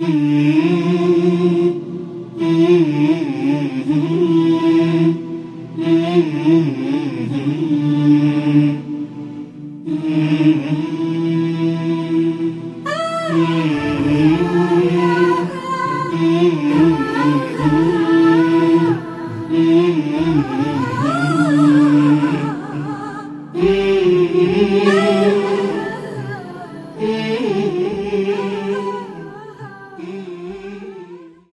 Mm-hmm.